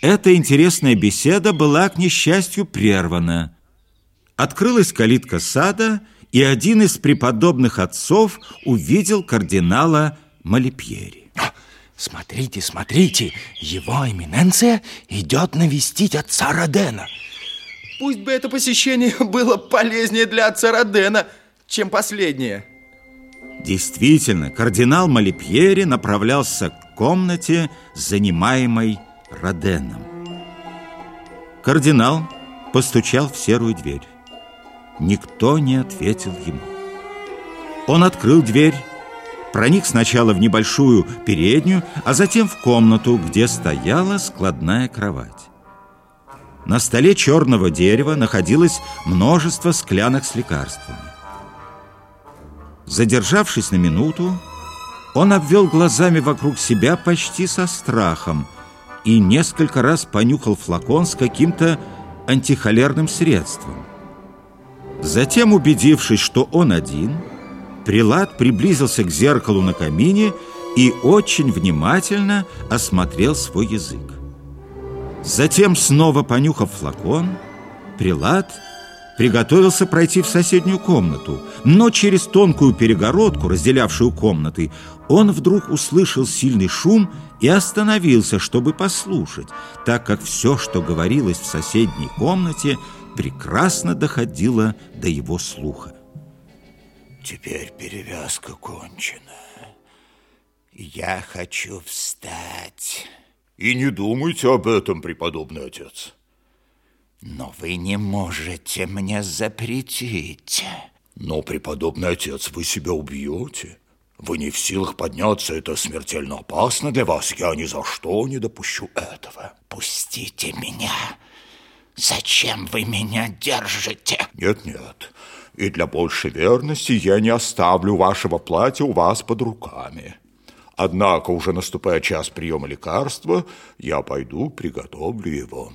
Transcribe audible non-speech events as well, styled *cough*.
Эта интересная беседа была, к несчастью, прервана. Открылась калитка сада, и один из преподобных отцов увидел кардинала Малипьери. Смотрите, смотрите, его эминенция идет навестить отца Родена. Пусть бы это посещение *laughs* было полезнее для отца Родена, чем последнее. Действительно, кардинал Малипьери направлялся к комнате, занимаемой Роденом. Кардинал постучал в серую дверь. Никто не ответил ему. Он открыл дверь, проник сначала в небольшую переднюю, а затем в комнату, где стояла складная кровать. На столе черного дерева находилось множество склянок с лекарствами. Задержавшись на минуту, он обвел глазами вокруг себя почти со страхом и несколько раз понюхал флакон с каким-то антихолерным средством. Затем, убедившись, что он один, прилад приблизился к зеркалу на камине и очень внимательно осмотрел свой язык. Затем, снова понюхав флакон, прилад приготовился пройти в соседнюю комнату, но через тонкую перегородку, разделявшую комнаты, он вдруг услышал сильный шум и остановился, чтобы послушать, так как все, что говорилось в соседней комнате, прекрасно доходило до его слуха. Теперь перевязка кончена. Я хочу встать. И не думайте об этом, преподобный отец. Но вы не можете мне запретить. Но, преподобный отец, вы себя убьете. Вы не в силах подняться, это смертельно опасно для вас. Я ни за что не допущу этого. Пустите меня. Зачем вы меня держите? Нет-нет. И для большей верности я не оставлю вашего платья у вас под руками. Однако, уже наступая час приема лекарства, я пойду приготовлю его.